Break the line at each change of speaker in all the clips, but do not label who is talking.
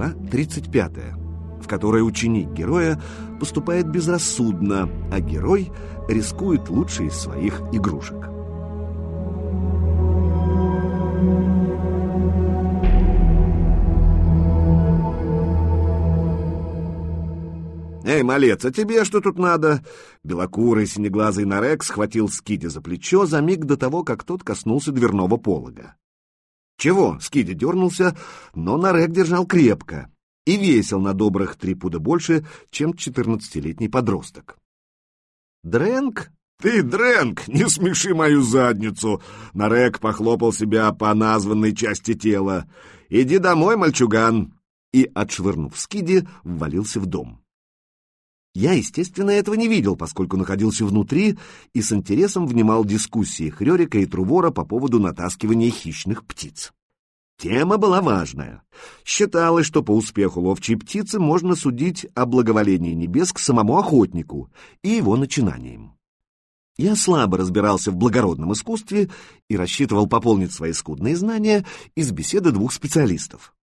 Глава 35, в которой ученик героя поступает безрассудно, а герой рискует лучше из своих игрушек. «Эй, малец, а тебе что тут надо?» Белокурый синеглазый Нарек схватил Скиди за плечо за миг до того, как тот коснулся дверного полога. «Чего?» — Скиди дернулся, но Нарек держал крепко и весил на добрых три пуда больше, чем четырнадцатилетний подросток. «Дрэнк?» «Ты, Дрэнк, не смеши мою задницу!» Нарек похлопал себя по названной части тела. «Иди домой, мальчуган!» И, отшвырнув Скиди, ввалился в дом. Я, естественно, этого не видел, поскольку находился внутри и с интересом внимал дискуссии Хрёрика и Трувора по поводу натаскивания хищных птиц. Тема была важная. Считалось, что по успеху ловчей птицы можно судить о благоволении небес к самому охотнику и его начинаниям. Я слабо разбирался в благородном искусстве и рассчитывал пополнить свои скудные знания из беседы двух специалистов.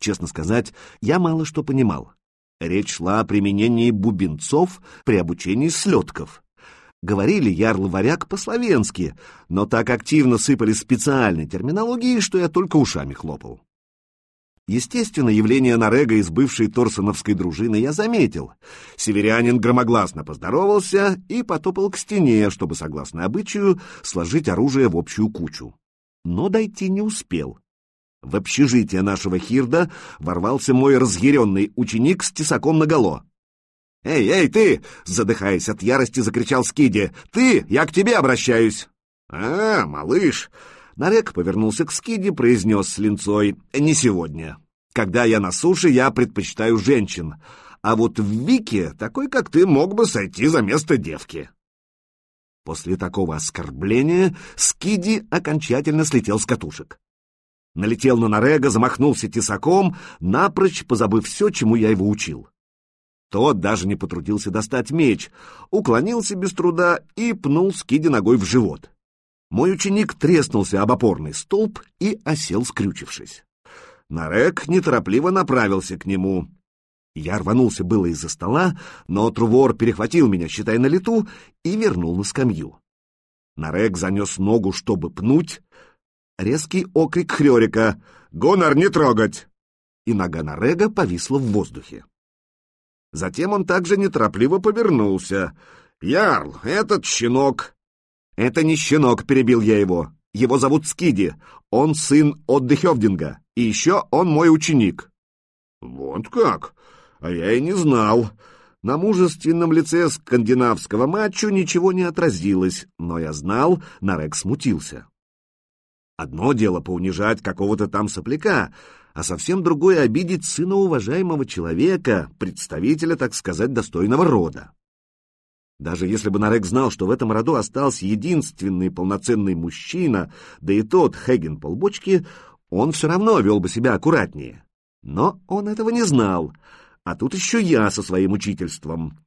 Честно сказать, я мало что понимал. Речь шла о применении бубенцов при обучении слетков. Говорили ярлы-варяг по-словенски, но так активно сыпали специальной терминологией, что я только ушами хлопал. Естественно, явление Нарега из бывшей торсоновской дружины я заметил. Северянин громогласно поздоровался и потопал к стене, чтобы, согласно обычаю, сложить оружие в общую кучу. Но дойти не успел. В общежитие нашего Хирда ворвался мой разъяренный ученик с тесаком наголо. «Эй, эй, ты!» — задыхаясь от ярости, закричал Скиди. «Ты! Я к тебе обращаюсь!» «А, малыш!» Нарек повернулся к Скиди, произнес с линцой. «Не сегодня. Когда я на суше, я предпочитаю женщин. А вот в Вике такой, как ты, мог бы сойти за место девки». После такого оскорбления Скиди окончательно слетел с катушек налетел на Нарега, замахнулся тесаком, напрочь позабыв все, чему я его учил. Тот даже не потрудился достать меч, уклонился без труда и пнул Скиди ногой в живот. Мой ученик треснулся об опорный столб и осел, скрючившись. Нарек неторопливо направился к нему. Я рванулся было из-за стола, но Трувор перехватил меня, считай на лету, и вернул на скамью. Нарек занес ногу, чтобы пнуть, Резкий окрик Хрёрика «Гонор не трогать!» И нога Нарега повисла в воздухе. Затем он также неторопливо повернулся. «Ярл, этот щенок!» «Это не щенок», — перебил я его. «Его зовут Скиди. Он сын Отды Хевдинга. И еще он мой ученик». «Вот как? А я и не знал». На мужественном лице скандинавского мачо ничего не отразилось, но я знал, Нарек смутился. Одно дело поунижать какого-то там сопляка, а совсем другое — обидеть сына уважаемого человека, представителя, так сказать, достойного рода. Даже если бы Нарек знал, что в этом роду остался единственный полноценный мужчина, да и тот Хеген полбочки, он все равно вел бы себя аккуратнее. Но он этого не знал, а тут еще я со своим учительством.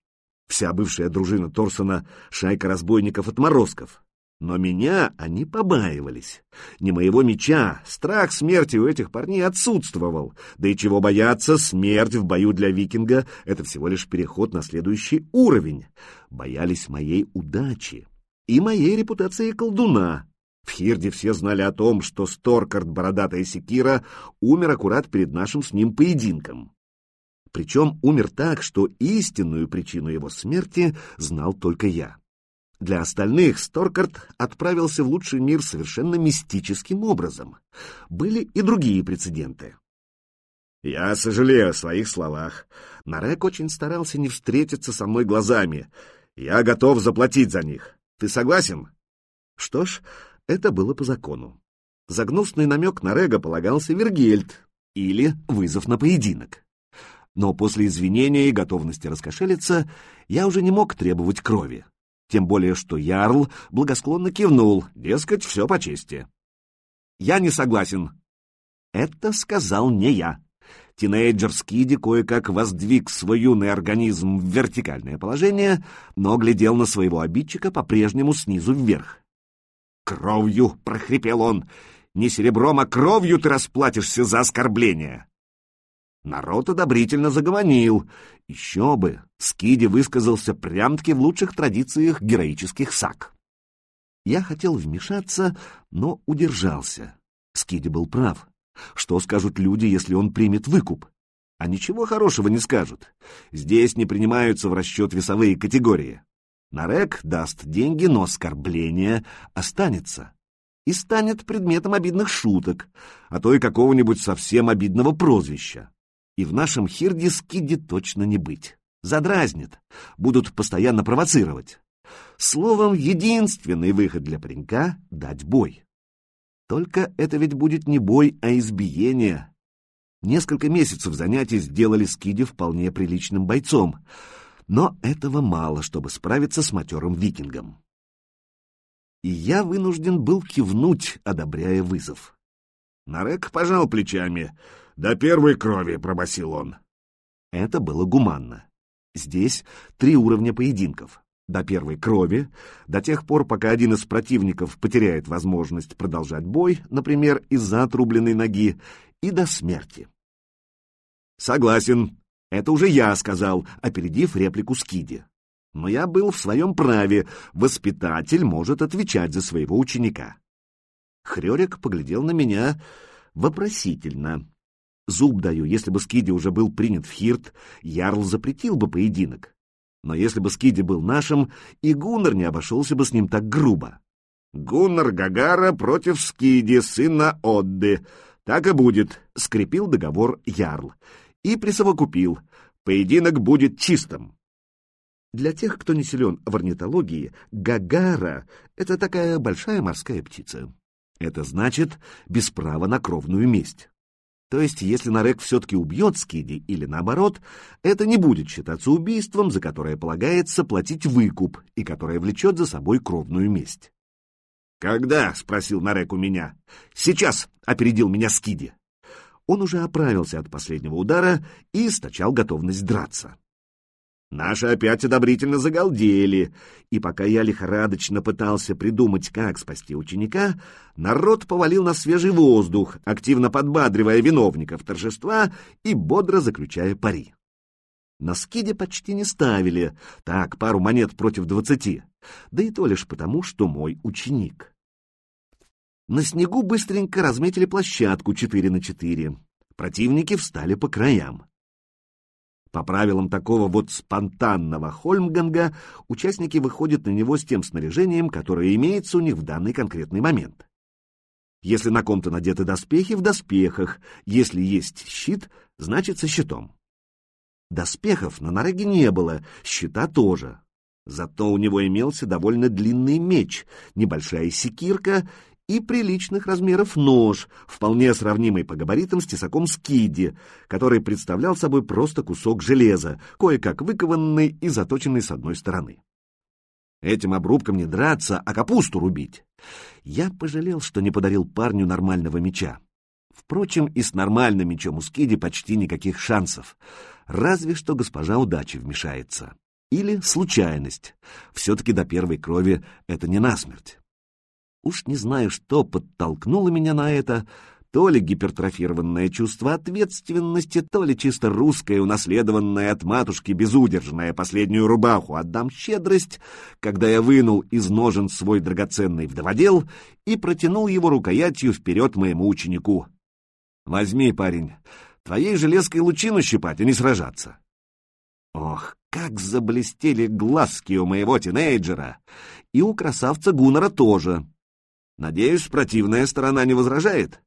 Вся бывшая дружина Торсона — шайка разбойников-отморозков. Но меня они побаивались. Не моего меча, страх смерти у этих парней отсутствовал. Да и чего бояться, смерть в бою для викинга — это всего лишь переход на следующий уровень. Боялись моей удачи и моей репутации колдуна. В Хирде все знали о том, что Сторкард, бородатая секира, умер аккурат перед нашим с ним поединком. Причем умер так, что истинную причину его смерти знал только я. Для остальных Сторкарт отправился в лучший мир совершенно мистическим образом. Были и другие прецеденты. Я сожалею о своих словах. Нарек очень старался не встретиться со мной глазами. Я готов заплатить за них. Ты согласен? Что ж, это было по закону. За гнусный намек Нарега полагался Вергельд или вызов на поединок. Но после извинения и готовности раскошелиться я уже не мог требовать крови. Тем более, что Ярл благосклонно кивнул, дескать, все по чести. «Я не согласен». Это сказал не я. Тинейджер Скиди кое-как воздвиг свой юный организм в вертикальное положение, но глядел на своего обидчика по-прежнему снизу вверх. «Кровью!» — прохрипел он. «Не серебром, а кровью ты расплатишься за оскорбление!» Народ одобрительно загомонил. Еще бы, Скиди высказался прям-таки в лучших традициях героических саг. Я хотел вмешаться, но удержался. Скиди был прав. Что скажут люди, если он примет выкуп? А ничего хорошего не скажут. Здесь не принимаются в расчет весовые категории. Нарек даст деньги, но оскорбление останется. И станет предметом обидных шуток, а то и какого-нибудь совсем обидного прозвища. И в нашем хирде скиди точно не быть. Задразнит, будут постоянно провоцировать. Словом, единственный выход для паренька — дать бой. Только это ведь будет не бой, а избиение. Несколько месяцев занятий сделали Скиди вполне приличным бойцом, но этого мало, чтобы справиться с матерым викингом. И я вынужден был кивнуть, одобряя вызов. Нарек пожал плечами. «До первой крови», — пробасил он. Это было гуманно. Здесь три уровня поединков до первой крови, до тех пор, пока один из противников потеряет возможность продолжать бой, например, из-за отрубленной ноги, и до смерти. «Согласен. Это уже я сказал», опередив реплику Скиди. «Но я был в своем праве. Воспитатель может отвечать за своего ученика». Хрёрик поглядел на меня вопросительно. Зуб даю, если бы Скиди уже был принят в Хирт, Ярл запретил бы поединок. Но если бы Скиди был нашим, и Гуннар не обошелся бы с ним так грубо. Гуннар Гагара против Скиди, сына Одды. Так и будет, — скрепил договор Ярл. И присовокупил. Поединок будет чистым. Для тех, кто не силен в орнитологии, Гагара — это такая большая морская птица. Это значит без права на кровную месть. То есть, если Нарек все-таки убьет Скиди или наоборот, это не будет считаться убийством, за которое полагается платить выкуп и которое влечет за собой кровную месть. «Когда?» — спросил Нарек у меня. «Сейчас!» — опередил меня Скиди. Он уже оправился от последнего удара и источал готовность драться. Наши опять одобрительно загалдели, и пока я лихорадочно пытался придумать, как спасти ученика, народ повалил на свежий воздух, активно подбадривая виновников торжества и бодро заключая пари. На скиде почти не ставили, так, пару монет против двадцати, да и то лишь потому, что мой ученик. На снегу быстренько разметили площадку четыре на четыре. Противники встали по краям. По правилам такого вот спонтанного Хольмганга участники выходят на него с тем снаряжением, которое имеется у них в данный конкретный момент. Если на ком-то надеты доспехи, в доспехах, если есть щит, значит со щитом. Доспехов на Нареге не было, щита тоже. Зато у него имелся довольно длинный меч, небольшая секирка и приличных размеров нож, вполне сравнимый по габаритам с тесаком скиди, который представлял собой просто кусок железа, кое-как выкованный и заточенный с одной стороны. Этим обрубком не драться, а капусту рубить. Я пожалел, что не подарил парню нормального меча. Впрочем, и с нормальным мечом у Скиди почти никаких шансов. Разве что госпожа удачи вмешается. Или случайность. Все-таки до первой крови это не насмерть. Уж не знаю, что подтолкнуло меня на это, то ли гипертрофированное чувство ответственности, то ли чисто русское, унаследованное от матушки безудержное последнюю рубаху отдам щедрость, когда я вынул из ножен свой драгоценный вдоводел и протянул его рукоятью вперед моему ученику. «Возьми, парень, твоей железкой лучину щипать, а не сражаться». Ох, как заблестели глазки у моего тинейджера! И у красавца Гуннера тоже. Надеюсь, противная сторона не возражает?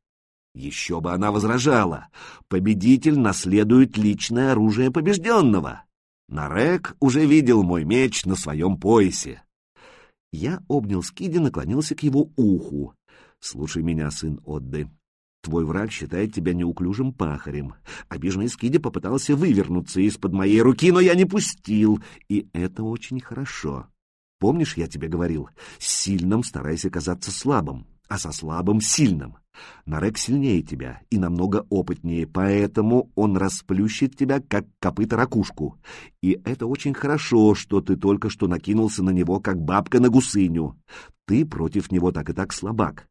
Еще бы она возражала. Победитель наследует личное оружие побежденного. Нарек уже видел мой меч на своем поясе. Я обнял Скиди, наклонился к его уху. «Слушай меня, сын Отды. Твой враг считает тебя неуклюжим пахарем. Обиженный Скиди попытался вывернуться из-под моей руки, но я не пустил, и это очень хорошо. Помнишь, я тебе говорил, с сильным старайся казаться слабым, а со слабым — сильным. Нарек сильнее тебя и намного опытнее, поэтому он расплющит тебя, как копыта ракушку. И это очень хорошо, что ты только что накинулся на него, как бабка на гусыню. Ты против него так и так слабак.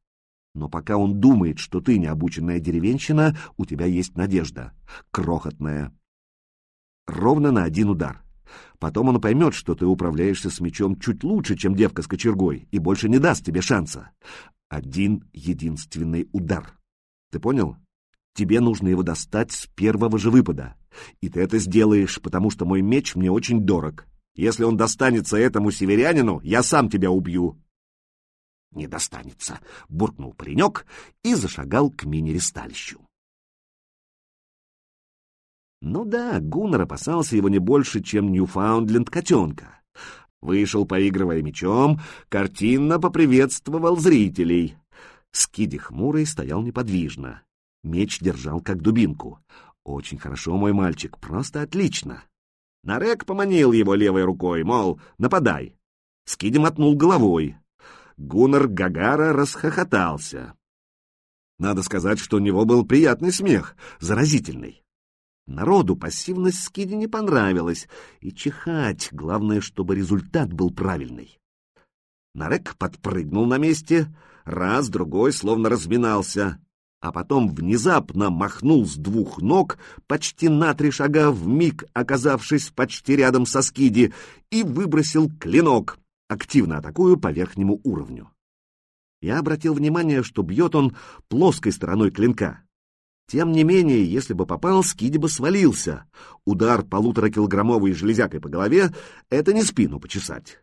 Но пока он думает, что ты необученная деревенщина, у тебя есть надежда. Крохотная. Ровно на один удар. Потом он поймет, что ты управляешься с мечом чуть лучше, чем девка с кочергой, и больше не даст тебе шанса. Один единственный удар. Ты понял? Тебе нужно его достать с первого же выпада. И ты это сделаешь, потому что мой меч мне очень дорог. Если он достанется этому северянину, я сам тебя убью. Не достанется, буркнул паренек и зашагал к мини-ресталищу. Ну да, Гуннер опасался его не больше, чем Ньюфаундленд котенка. Вышел, поигрывая мечом, картинно поприветствовал зрителей. Скиди хмурый стоял неподвижно. Меч держал как дубинку. Очень хорошо, мой мальчик, просто отлично. Нарек поманил его левой рукой, мол, нападай. Скиди мотнул головой. Гуннер Гагара расхохотался. Надо сказать, что у него был приятный смех, заразительный. Народу пассивность Скиди не понравилась, и чихать, главное, чтобы результат был правильный. Нарек подпрыгнул на месте, раз, другой, словно разминался, а потом внезапно махнул с двух ног почти на три шага в миг, оказавшись почти рядом со Скиди, и выбросил клинок, активно атакуя по верхнему уровню. Я обратил внимание, что бьет он плоской стороной клинка. Тем не менее, если бы попал, Скиди бы свалился. Удар полуторакилограммовой железякой по голове — это не спину почесать.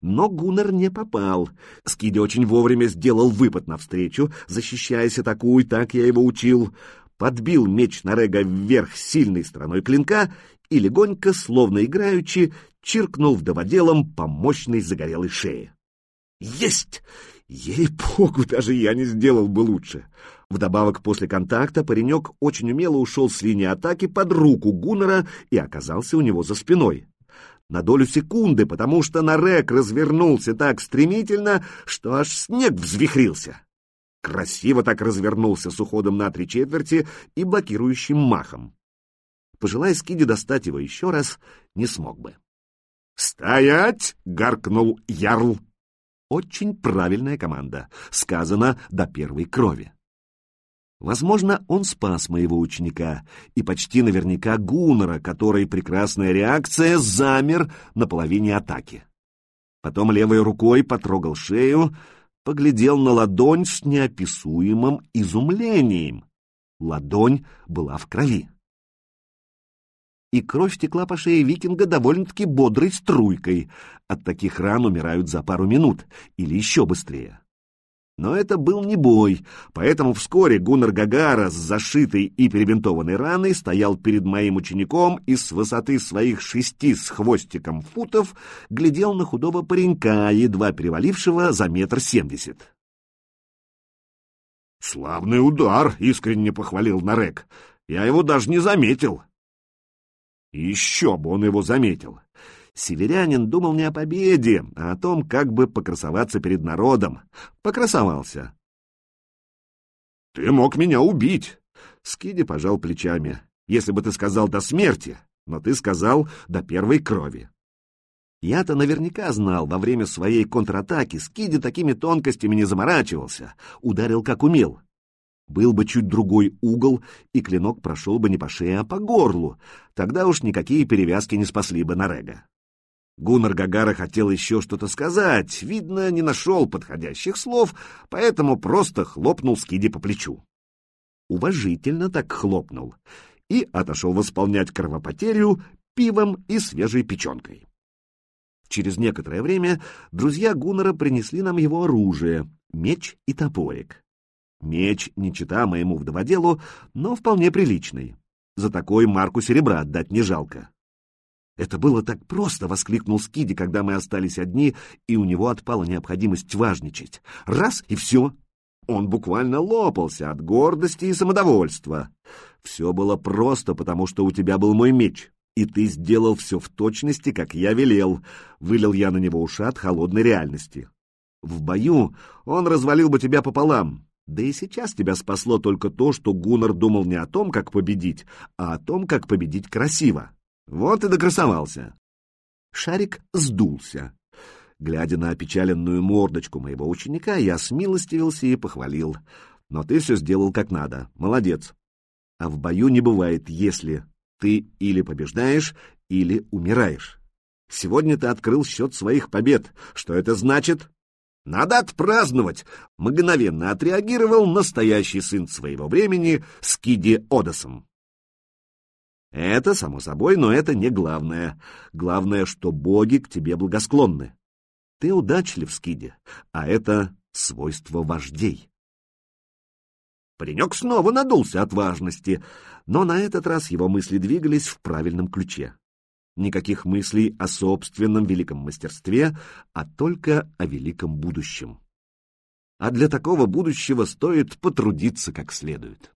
Но Гуннер не попал. Скиди очень вовремя сделал выпад навстречу, защищаясь атакуй, так я его учил. Подбил меч Нарега вверх сильной стороной клинка и легонько, словно играючи, чиркнул вдоводелом по мощной загорелой шее. Есть! Ей-богу, даже я не сделал бы лучше. Вдобавок, после контакта паренек очень умело ушел с линии атаки под руку Гуннера и оказался у него за спиной на долю секунды, потому что Нарек развернулся так стремительно, что аж снег взвихрился. Красиво так развернулся с уходом на три четверти и блокирующим махом. Пожелая Скиди достать его еще раз, не смог бы. «Стоять!» — гаркнул Ярл. Очень правильная команда, сказано до первой крови. Возможно, он спас моего ученика, и почти наверняка Гуннера, который прекрасная реакция замер на половине атаки. Потом левой рукой потрогал шею, поглядел на ладонь с неописуемым изумлением. Ладонь была в крови. И кровь текла по шее викинга довольно-таки бодрой струйкой. От таких ран умирают за пару минут или еще быстрее. Но это был не бой, поэтому вскоре Гуннар Гагара с зашитой и перебинтованной раной стоял перед моим учеником и с высоты своих шести с хвостиком футов глядел на худого паренька, едва перевалившего за метр семьдесят. «Славный удар!» — искренне похвалил Нарек. «Я его даже не заметил». «Еще бы он его заметил!» Северянин думал не о победе, а о том, как бы покрасоваться перед народом. Покрасовался. «Ты мог меня убить!» Скиди пожал плечами. «Если бы ты сказал до смерти, но ты сказал до первой крови». Я-то наверняка знал, во время своей контратаки Скиди такими тонкостями не заморачивался, ударил как умел. Был бы чуть другой угол, и клинок прошел бы не по шее, а по горлу. Тогда уж никакие перевязки не спасли бы Нарега. Гуннар Гагара хотел еще что-то сказать, видно, не нашел подходящих слов, поэтому просто хлопнул Скиди по плечу. Уважительно так хлопнул и отошел восполнять кровопотерю пивом и свежей печенкой. Через некоторое время друзья Гуннера принесли нам его оружие — меч и топорик. Меч не чита моему вдоводелу, но вполне приличный. За такой марку серебра отдать не жалко. «Это было так просто!» — воскликнул Скиди, когда мы остались одни, и у него отпала необходимость важничать. «Раз — и все!» Он буквально лопался от гордости и самодовольства. «Все было просто, потому что у тебя был мой меч, и ты сделал все в точности, как я велел», — вылил я на него ушат холодной реальности. «В бою он развалил бы тебя пополам, да и сейчас тебя спасло только то, что Гуннар думал не о том, как победить, а о том, как победить красиво. Вот и докрасовался. Шарик сдулся. Глядя на опечаленную мордочку моего ученика, я смилостивился и похвалил. Но ты все сделал как надо. Молодец. А в бою не бывает «если». Ты или побеждаешь, или умираешь. Сегодня ты открыл счет своих побед. Что это значит? Надо отпраздновать! Мгновенно отреагировал настоящий сын своего времени Скиди Одосом. Это, само собой, но это не главное. Главное, что боги к тебе благосклонны. Ты удачлив, Скиди, а это свойство вождей. Паренек снова надулся от важности, но на этот раз его мысли двигались в правильном ключе. Никаких мыслей о собственном великом мастерстве, а только о великом будущем. А для такого будущего стоит потрудиться как следует.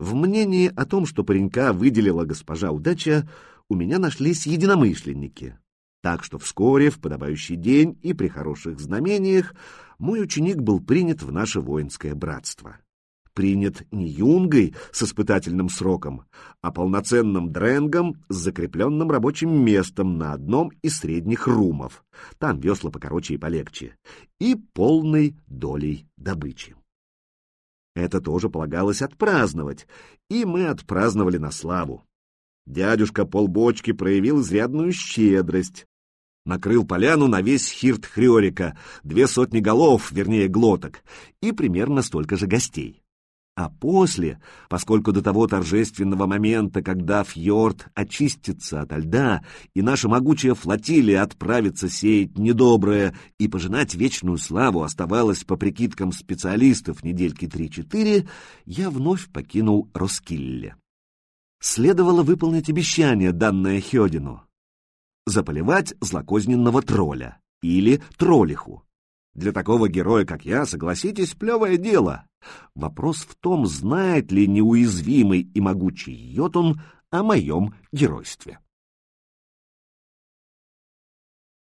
В мнении о том, что паренька выделила госпожа Удача, у меня нашлись единомышленники. Так что вскоре, в подобающий день и при хороших знамениях, мой ученик был принят в наше воинское братство. Принят не юнгой с испытательным сроком, а полноценным дренгом с закрепленным рабочим местом на одном из средних румов, там весла покороче и полегче, и полной долей добычи. Это тоже полагалось отпраздновать, и мы отпраздновали на славу. Дядюшка полбочки проявил изрядную щедрость. Накрыл поляну на весь хирт Хрёрика, две сотни голов, вернее глоток, и примерно столько же гостей. А после, поскольку до того торжественного момента, когда фьорд очистится ото льда, и наша могучая флотилия отправится сеять недоброе и пожинать вечную славу оставалось по прикидкам специалистов недельки три-четыре, я вновь покинул Роскилле. Следовало выполнить обещание, данное Хёдину. Заполивать злокозненного тролля или троллиху. Для такого героя, как я, согласитесь, плевое дело. Вопрос в том, знает ли неуязвимый и могучий Йотун о моем геройстве.